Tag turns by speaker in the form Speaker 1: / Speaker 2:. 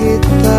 Speaker 1: kita